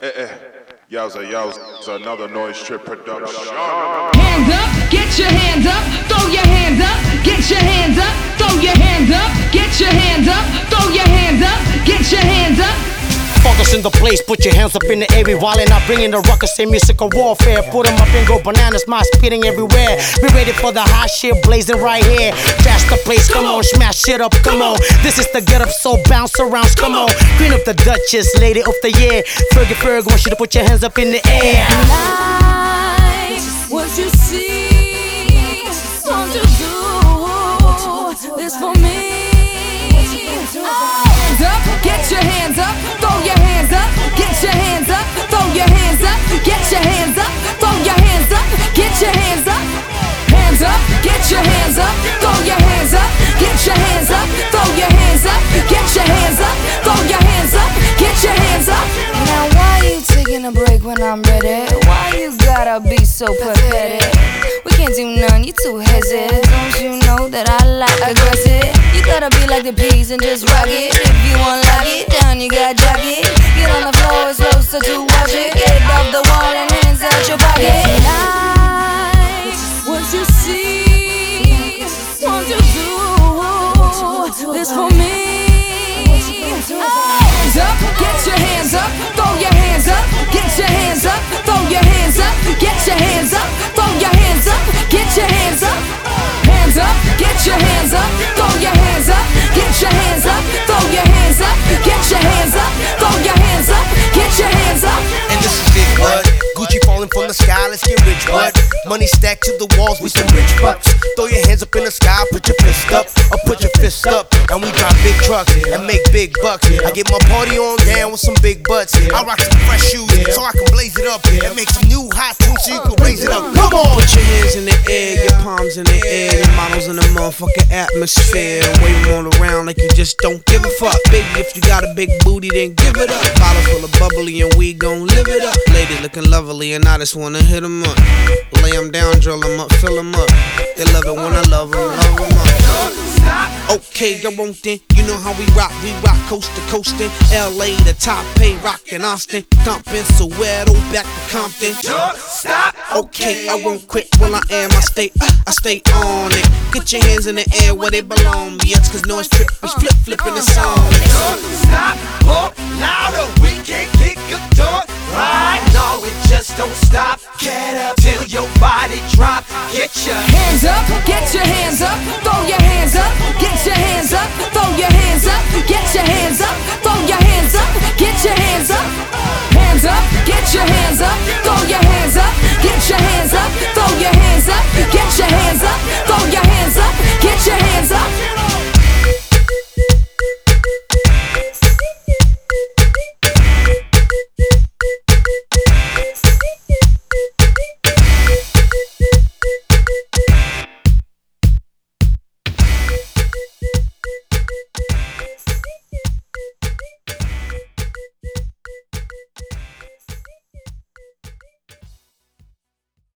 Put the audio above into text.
Eh, eh. Yowza, yowza, another noise trip production. Hands up, get your hands up, Focus in the place, put your hands up in the air. We wildin' out, bringing the ruckus, say musical warfare. Put 'em up and go bananas, my spitting everywhere. Be ready for the hot shit blazing right here. Fast the place, come on, smash it up, come on. This is the get up, so bounce around, come on. Green up the Duchess, lady of the year. Fergie Ferg wants you to put your hands up in the air. Taking a break when I'm ready? Why you gotta be so pathetic? We can't do none, you too hesitant. Don't you know that I like aggressive? You gotta be like the peas and just rock it. If you want lock it down, you gotta. Get on the floor, it's closer to the sky, let's get rich, bud. Money stacked to the walls with some rich bucks. Throw your hands up in the sky, put your fist up, or put your fist up. And we drive big trucks and make big bucks. I get my party on down with some big butts. I rock some fresh shoes up and make some new hot tunes so you can raise it up. Come on! Put your hands in the air, your palms in the air, your models in the motherfucking atmosphere. Wave 'em all around like you just don't give a fuck. Baby, if you got a big booty, then give it up. Bottle full of bubbly and we gon' live it up. Lady looking lovely and I just wanna hit 'em up. Lay 'em down, drill 'em up, fill 'em up. They love it when I love 'em, love 'em up. Okay, I won't then. You know how we rock, we rock coast to coastin'. LA to top pay, rockin' Austin. Compton, Soweto, back to Compton. Don't stop. Okay, I won't quit while I am. I stay, uh, I stay on it. Get your hands in the air where they belong. Yes, cause noise trip, I'm flip flipping the song. Don't stop, pump louder. We can't kick a door. Right No, it just don't stop.